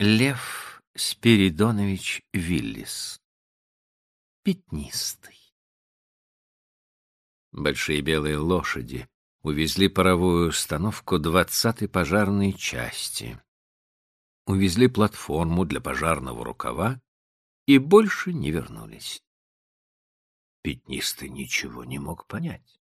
Лев Спиридонович Виллис. Пятнистый. Большие белые лошади увезли паровую установку двадцатой пожарной части. Увезли платформу для пожарного рукава и больше не вернулись. Пятнистый ничего не мог понять.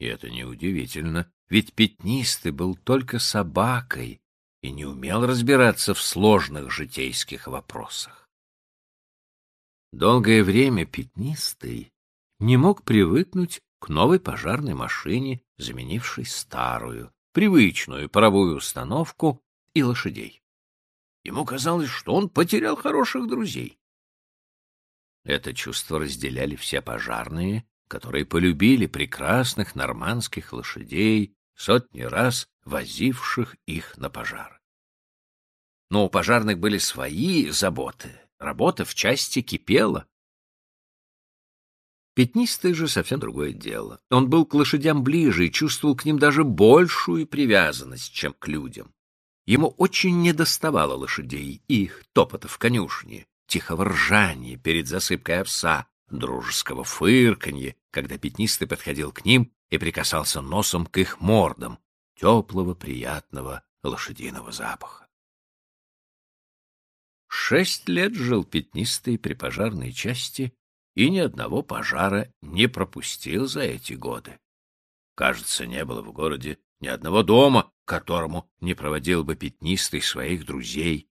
И это неудивительно, ведь Пятнистый был только собакой, и не умел разбираться в сложных житейских вопросах. Долгое время Пятнистый не мог привыкнуть к новой пожарной машине, заменившей старую, привычную паровую установку и лошадей. Ему казалось, что он потерял хороших друзей. Это чувство разделяли все пожарные, которые полюбили прекрасных нормандских лошадей, сотни раз возивших их на пожар. Но у пожарных были свои заботы, работа в части кипела. Пятнистый же совсем другое дело. Он был к лошадям ближе и чувствовал к ним даже большую привязанность, чем к людям. Ему очень недоставало лошадей, их топота в конюшне, тихого ржания перед засыпкой овса, дружеского фырканья, когда пятнистый подходил к ним и прикасался носом к их мордам, теплого, приятного лошадиного запаха. Шесть лет жил пятнистый при пожарной части и ни одного пожара не пропустил за эти годы. Кажется, не было в городе ни одного дома, которому не проводил бы пятнистый своих друзей,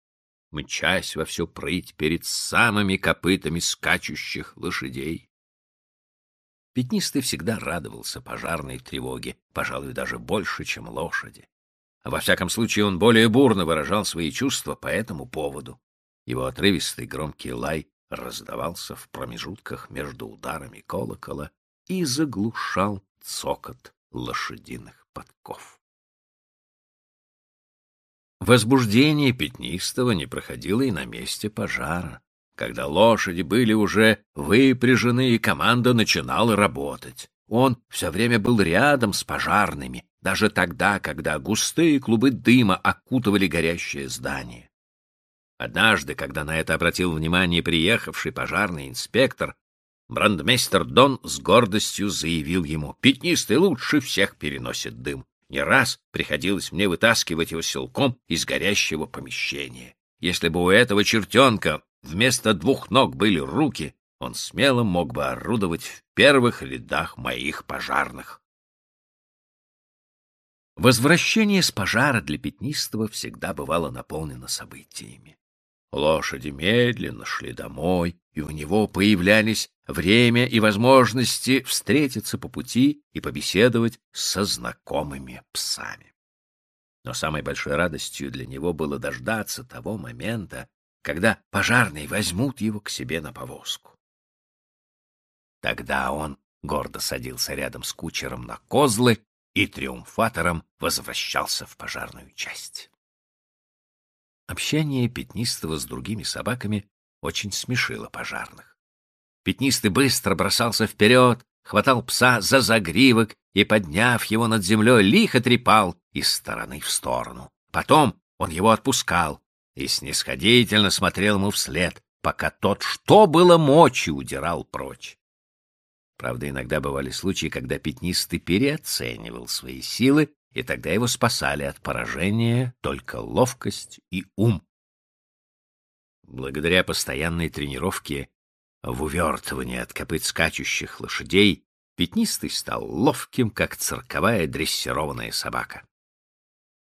мчась во всю прыть перед самыми копытами скачущих лошадей. Пятнистый всегда радовался пожарной тревоге, пожалуй, даже больше, чем лошади. Во всяком случае, он более бурно выражал свои чувства по этому поводу. Его отрывистый громкий лай раздавался в промежутках между ударами колокола и заглушал цокот лошадиных подков. Возбуждение Пятнистого не проходило и на месте пожара когда лошади были уже выпряжены и команда начинала работать. Он все время был рядом с пожарными, даже тогда, когда густые клубы дыма окутывали горящее здание. Однажды, когда на это обратил внимание приехавший пожарный инспектор, брандмейстер Дон с гордостью заявил ему, «Пятнистый лучше всех переносит дым. Не раз приходилось мне вытаскивать его силком из горящего помещения. Если бы у этого чертенка вместо двух ног были руки, он смело мог бы орудовать в первых рядах моих пожарных. Возвращение с пожара для Пятнистого всегда бывало наполнено событиями. Лошади медленно шли домой, и у него появлялись время и возможности встретиться по пути и побеседовать со знакомыми псами. Но самой большой радостью для него было дождаться того момента, когда пожарные возьмут его к себе на повозку. Тогда он гордо садился рядом с кучером на козлы и триумфатором возвращался в пожарную часть. Общение Пятнистого с другими собаками очень смешило пожарных. Пятнистый быстро бросался вперед, хватал пса за загривок и, подняв его над землей, лихо трепал из стороны в сторону. Потом он его отпускал, и снисходительно смотрел ему вслед, пока тот, что было мочи, удирал прочь. Правда, иногда бывали случаи, когда пятнистый переоценивал свои силы, и тогда его спасали от поражения только ловкость и ум. Благодаря постоянной тренировке в увертывании от копыт скачущих лошадей, пятнистый стал ловким, как цирковая дрессированная собака.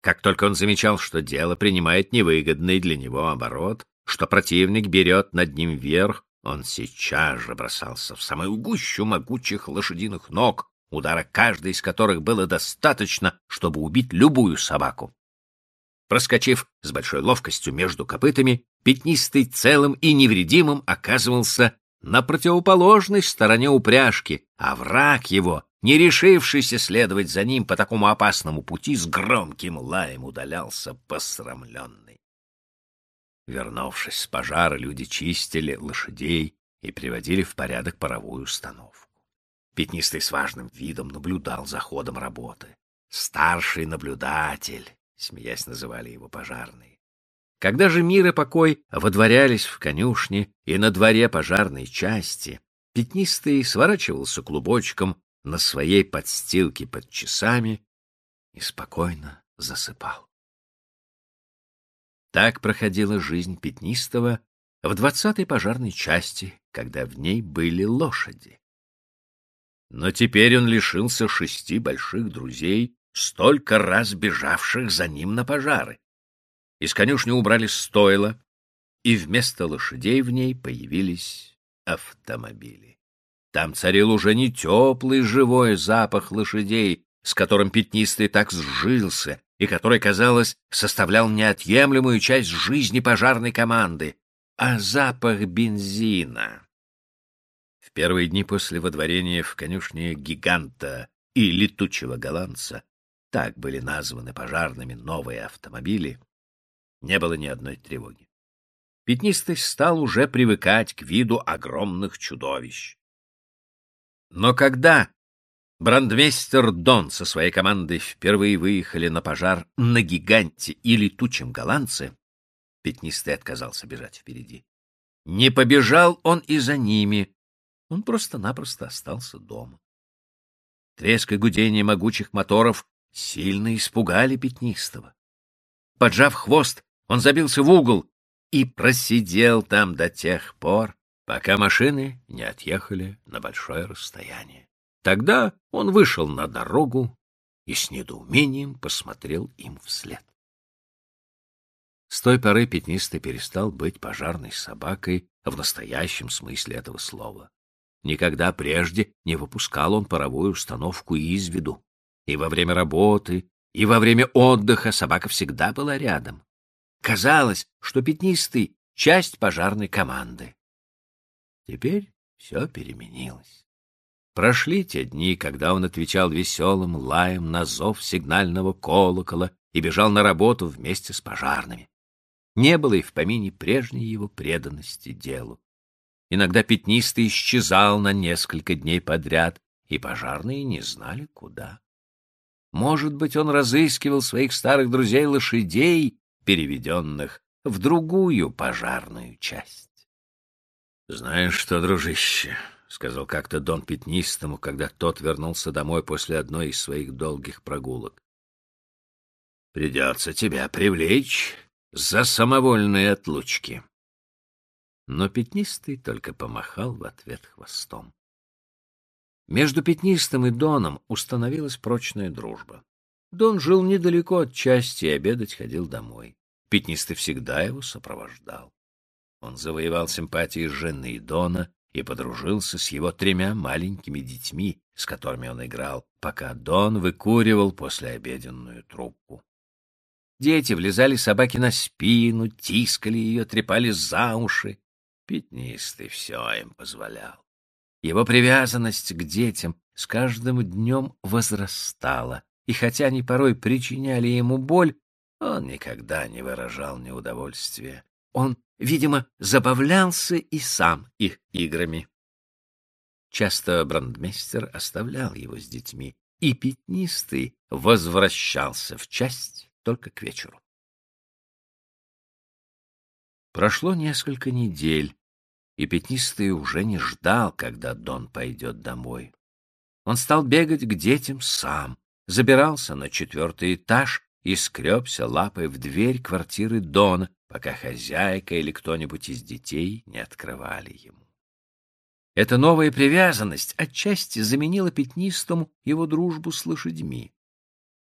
Как только он замечал, что дело принимает невыгодный для него оборот, что противник берет над ним верх, он сейчас же бросался в самую гущу могучих лошадиных ног, удара каждой из которых было достаточно, чтобы убить любую собаку. Проскочив с большой ловкостью между копытами, пятнистый целым и невредимым оказывался на противоположной стороне упряжки, а враг его не решившийся следовать за ним по такому опасному пути, с громким лаем удалялся посрамленный. Вернувшись с пожара, люди чистили лошадей и приводили в порядок паровую установку. Пятнистый с важным видом наблюдал за ходом работы. «Старший наблюдатель», — смеясь называли его пожарные. Когда же мир и покой водворялись в конюшне и на дворе пожарной части, пятнистый сворачивался клубочком на своей подстилке под часами и спокойно засыпал. Так проходила жизнь пятнистого в двадцатой пожарной части, когда в ней были лошади. Но теперь он лишился шести больших друзей, столько раз бежавших за ним на пожары. Из конюшни убрали стойло, и вместо лошадей в ней появились автомобили. Там царил уже не теплый живой запах лошадей, с которым пятнистый так сжился, и который, казалось, составлял неотъемлемую часть жизни пожарной команды, а запах бензина. В первые дни после водворения в конюшне гиганта и летучего голландца, так были названы пожарными новые автомобили, не было ни одной тревоги. Пятнистый стал уже привыкать к виду огромных чудовищ. Но когда брандмейстер Дон со своей командой впервые выехали на пожар на гиганте и летучем голландце, Пятнистый отказался бежать впереди. Не побежал он и за ними, он просто-напросто остался дома. Треск и гудение могучих моторов сильно испугали Пятнистого. Поджав хвост, он забился в угол и просидел там до тех пор, пока машины не отъехали на большое расстояние. Тогда он вышел на дорогу и с недоумением посмотрел им вслед. С той поры Пятнистый перестал быть пожарной собакой в настоящем смысле этого слова. Никогда прежде не выпускал он паровую установку из виду. И во время работы, и во время отдыха собака всегда была рядом. Казалось, что Пятнистый — часть пожарной команды. Теперь все переменилось. Прошли те дни, когда он отвечал веселым лаем на зов сигнального колокола и бежал на работу вместе с пожарными. Не было и в помине прежней его преданности делу. Иногда пятнистый исчезал на несколько дней подряд, и пожарные не знали, куда. Может быть, он разыскивал своих старых друзей-лошадей переведенных в другую пожарную часть. — Знаешь что, дружище, — сказал как-то Дон Пятнистому, когда тот вернулся домой после одной из своих долгих прогулок. — Придется тебя привлечь за самовольные отлучки. Но Пятнистый только помахал в ответ хвостом. Между Пятнистым и Доном установилась прочная дружба. Дон жил недалеко от части и обедать ходил домой. Пятнистый всегда его сопровождал. Он завоевал симпатии жены Дона и подружился с его тремя маленькими детьми, с которыми он играл, пока Дон выкуривал послеобеденную трубку. Дети влезали собаке на спину, тискали ее, трепали за уши. Пятнистый все им позволял. Его привязанность к детям с каждым днем возрастала, и хотя они порой причиняли ему боль, он никогда не выражал неудовольствия. Он, видимо, забавлялся и сам их играми. Часто брандмейстер оставлял его с детьми, и пятнистый возвращался в часть только к вечеру. Прошло несколько недель, и пятнистый уже не ждал, когда Дон пойдет домой. Он стал бегать к детям сам, забирался на четвертый этаж и скребся лапой в дверь квартиры Дона, пока хозяйка или кто-нибудь из детей не открывали ему. Эта новая привязанность отчасти заменила пятнистому его дружбу с лошадьми.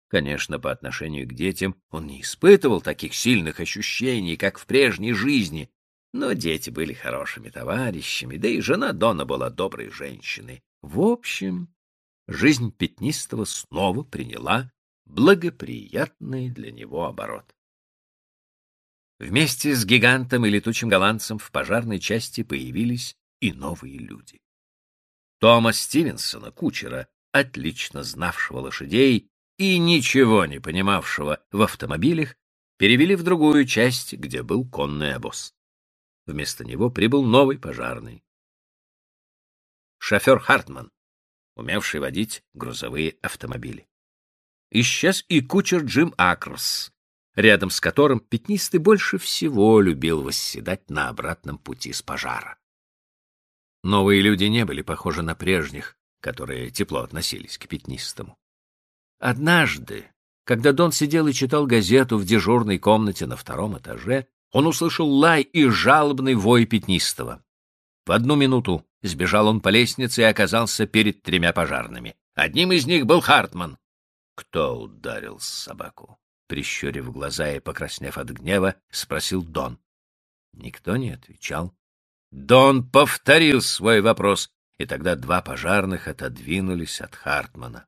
Конечно, по отношению к детям он не испытывал таких сильных ощущений, как в прежней жизни, но дети были хорошими товарищами, да и жена Дона была доброй женщиной. В общем, жизнь пятнистого снова приняла благоприятный для него оборот. Вместе с гигантом и летучим голландцем в пожарной части появились и новые люди. Тома Стивенсона, кучера, отлично знавшего лошадей и ничего не понимавшего в автомобилях, перевели в другую часть, где был конный обоз. Вместо него прибыл новый пожарный. Шофер Хартман, умевший водить грузовые автомобили исчез и кучер Джим Акрс, рядом с которым пятнистый больше всего любил восседать на обратном пути с пожара. Новые люди не были похожи на прежних, которые тепло относились к пятнистому. Однажды, когда Дон сидел и читал газету в дежурной комнате на втором этаже, он услышал лай и жалобный вой пятнистого. В одну минуту сбежал он по лестнице и оказался перед тремя пожарными. Одним из них был Хартман. Кто ударил собаку? Прищурив глаза и покраснев от гнева, спросил Дон. Никто не отвечал. Дон повторил свой вопрос, и тогда два пожарных отодвинулись от Хартмана.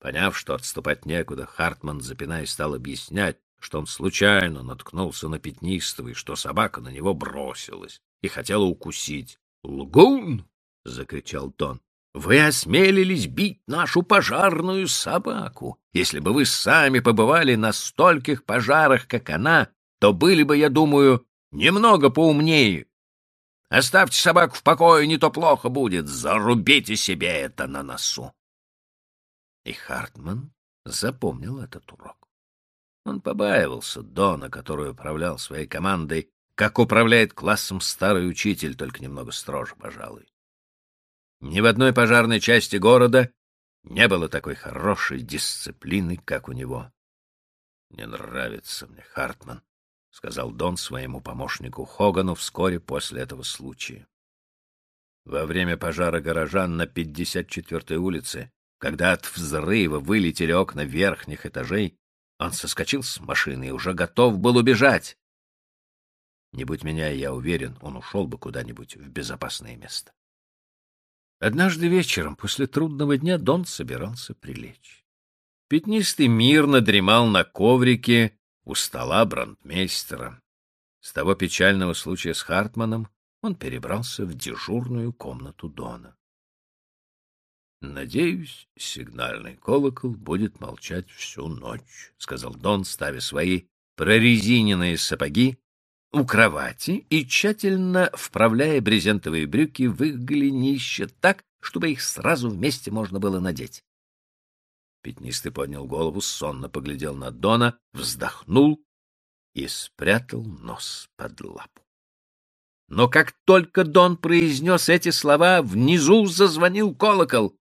Поняв, что отступать некуда, Хартман, запинаясь, стал объяснять, что он случайно наткнулся на пятнистого и что собака на него бросилась и хотела укусить. «Лгун!» — закричал Дон. «Вы осмелились бить нашу пожарную собаку. Если бы вы сами побывали на стольких пожарах, как она, то были бы, я думаю, немного поумнее. Оставьте собаку в покое, не то плохо будет. Зарубите себе это на носу». И Хартман запомнил этот урок. Он побаивался Дона, который управлял своей командой, как управляет классом старый учитель, только немного строже, пожалуй. Ни в одной пожарной части города не было такой хорошей дисциплины, как у него. — Не нравится мне Хартман, — сказал Дон своему помощнику Хогану вскоре после этого случая. Во время пожара горожан на 54-й улице, когда от взрыва вылетели окна верхних этажей, он соскочил с машины и уже готов был убежать. Не будь меня, я уверен, он ушел бы куда-нибудь в безопасное место. Однажды вечером, после трудного дня, Дон собирался прилечь. Пятнистый мирно дремал на коврике у стола брандмейстера. С того печального случая с Хартманом он перебрался в дежурную комнату Дона. «Надеюсь, сигнальный колокол будет молчать всю ночь», — сказал Дон, ставя свои прорезиненные сапоги у кровати и тщательно вправляя брезентовые брюки в их голенище так, чтобы их сразу вместе можно было надеть. Пятнистый поднял голову, сонно поглядел на Дона, вздохнул и спрятал нос под лапу. Но как только Дон произнес эти слова, внизу зазвонил колокол.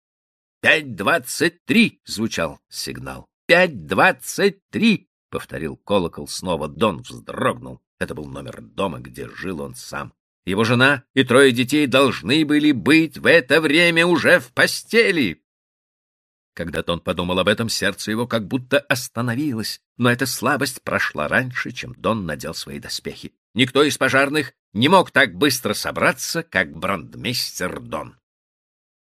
«Пять двадцать три!» — звучал сигнал. «Пять двадцать три!» — повторил колокол снова. Дон вздрогнул. Это был номер дома, где жил он сам. Его жена и трое детей должны были быть в это время уже в постели. Когда Дон подумал об этом, сердце его как будто остановилось, но эта слабость прошла раньше, чем Дон надел свои доспехи. Никто из пожарных не мог так быстро собраться, как брандмейстер Дон.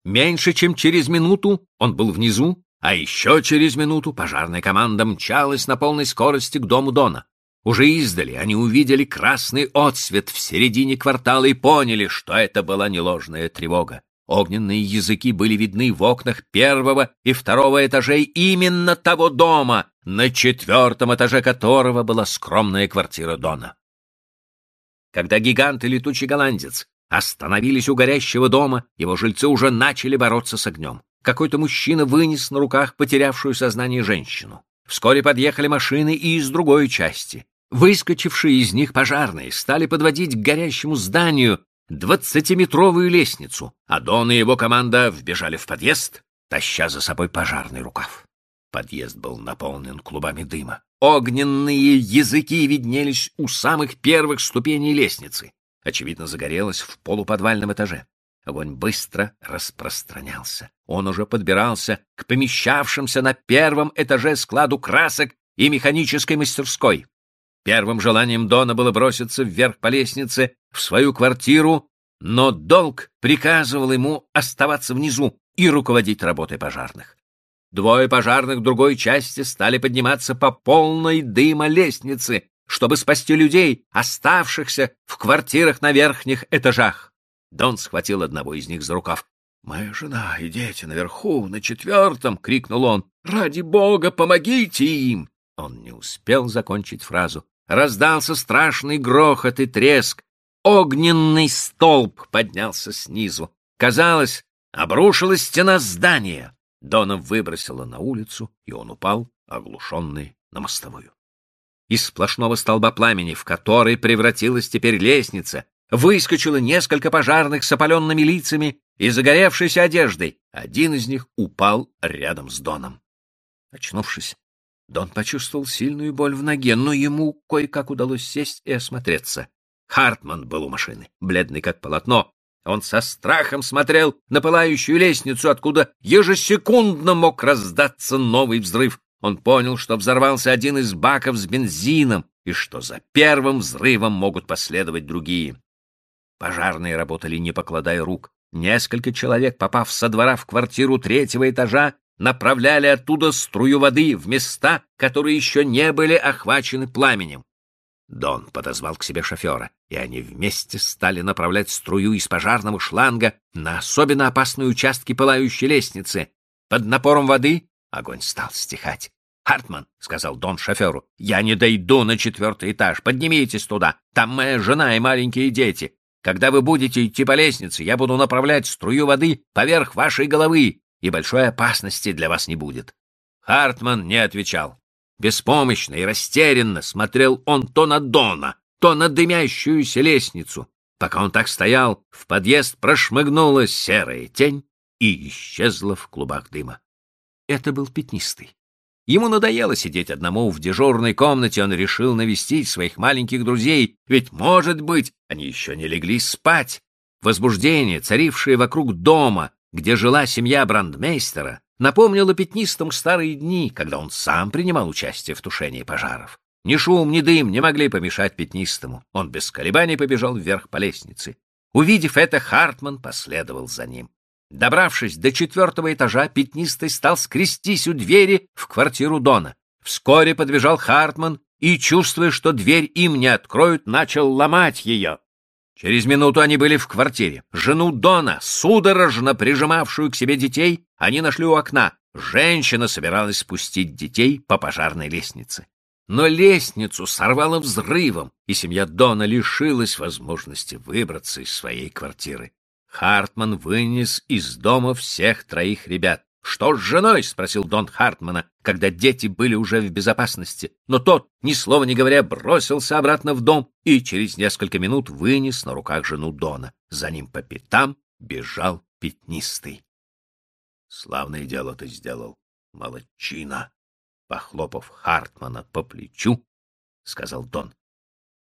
Меньше чем через минуту он был внизу, а еще через минуту пожарная команда мчалась на полной скорости к дому Дона. Уже издали они увидели красный отсвет в середине квартала и поняли, что это была не ложная тревога. Огненные языки были видны в окнах первого и второго этажей именно того дома, на четвертом этаже которого была скромная квартира Дона. Когда гигант и летучий голландец Остановились у горящего дома, его жильцы уже начали бороться с огнем. Какой-то мужчина вынес на руках потерявшую сознание женщину. Вскоре подъехали машины и из другой части. Выскочившие из них пожарные стали подводить к горящему зданию двадцатиметровую лестницу, а Дон и его команда вбежали в подъезд, таща за собой пожарный рукав. Подъезд был наполнен клубами дыма. Огненные языки виднелись у самых первых ступеней лестницы очевидно, загорелась в полуподвальном этаже. Огонь быстро распространялся. Он уже подбирался к помещавшимся на первом этаже складу красок и механической мастерской. Первым желанием Дона было броситься вверх по лестнице в свою квартиру, но долг приказывал ему оставаться внизу и руководить работой пожарных. Двое пожарных другой части стали подниматься по полной дыма лестнице, чтобы спасти людей, оставшихся в квартирах на верхних этажах. Дон схватил одного из них за рукав. «Моя жена и дети наверху, на четвертом!» — крикнул он. «Ради бога, помогите им!» Он не успел закончить фразу. Раздался страшный грохот и треск. Огненный столб поднялся снизу. Казалось, обрушилась стена здания. Дона выбросила на улицу, и он упал, оглушенный на мостовую. из сплошного столба пламени, в который превратилась теперь лестница, выскочило несколько пожарных с опаленными лицами и загоревшейся одеждой. Один из них упал рядом с Доном. Очнувшись, Дон почувствовал сильную боль в ноге, но ему кое-как удалось сесть и осмотреться. Хартман был у машины, бледный как полотно. Он со страхом смотрел на пылающую лестницу, откуда ежесекундно мог раздаться новый взрыв. Он понял, что взорвался один из баков с бензином, и что за первым взрывом могут последовать другие. Пожарные работали, не покладая рук. Несколько человек, попав со двора в квартиру третьего этажа, направляли оттуда струю воды в места, которые еще не были охвачены пламенем. Дон подозвал к себе шофера, и они вместе стали направлять струю из пожарного шланга на особенно опасные участки пылающей лестницы. Под напором воды огонь стал стихать. «Хартман», — сказал Дон шоферу, — «я не дойду на четвертый этаж. Поднимитесь туда. Там моя жена и маленькие дети. Когда вы будете идти по лестнице, я буду направлять струю воды поверх вашей головы, и большой опасности для вас не будет». Хартман не отвечал. Беспомощно и растерянно смотрел он то на Дона, то на дымящуюся лестницу. Пока он так стоял, в подъезд прошмыгнула серая тень и исчезла в клубах дыма. Это был пятнистый. Ему надоело сидеть одному в дежурной комнате, он решил навестить своих маленьких друзей, ведь, может быть, они еще не легли спать. Возбуждение, царившее вокруг дома, где жила семья брандмейстера, напомнило пятнистому старые дни, когда он сам принимал участие в тушении пожаров. Ни шум, ни дым не могли помешать пятнистому. Он без колебаний побежал вверх по лестнице. Увидев это, Хартман последовал за ним. Добравшись до четвертого этажа, пятнистый стал скрестись у двери в квартиру Дона. Вскоре подбежал Хартман и, чувствуя, что дверь им не откроют, начал ломать ее. Через минуту они были в квартире. Жену Дона, судорожно прижимавшую к себе детей, они нашли у окна. Женщина собиралась спустить детей по пожарной лестнице. Но лестницу сорвало взрывом, и семья Дона лишилась возможности выбраться из своей квартиры. Хартман вынес из дома всех троих ребят. «Что с женой?» — спросил Дон Хартмана, когда дети были уже в безопасности. Но тот, ни слова не говоря, бросился обратно в дом и через несколько минут вынес на руках жену Дона. За ним по пятам бежал пятнистый. «Славное дело ты сделал, молодчина!» Похлопав Хартмана по плечу, сказал Дон.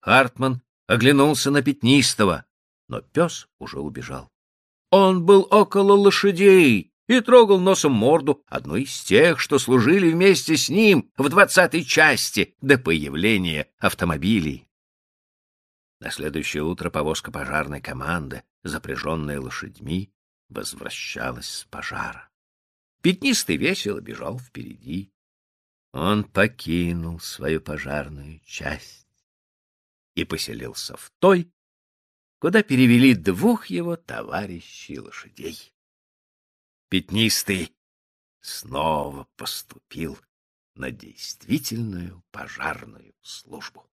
Хартман оглянулся на пятнистого, но пес уже убежал. Он был около лошадей и трогал носом морду одной из тех, что служили вместе с ним в двадцатой части до появления автомобилей. На следующее утро повозка пожарной команды, запряженная лошадьми, возвращалась с пожара. Пятнистый весело бежал впереди. Он покинул свою пожарную часть и поселился в той, куда перевели двух его товарищей лошадей. Пятнистый снова поступил на действительную пожарную службу.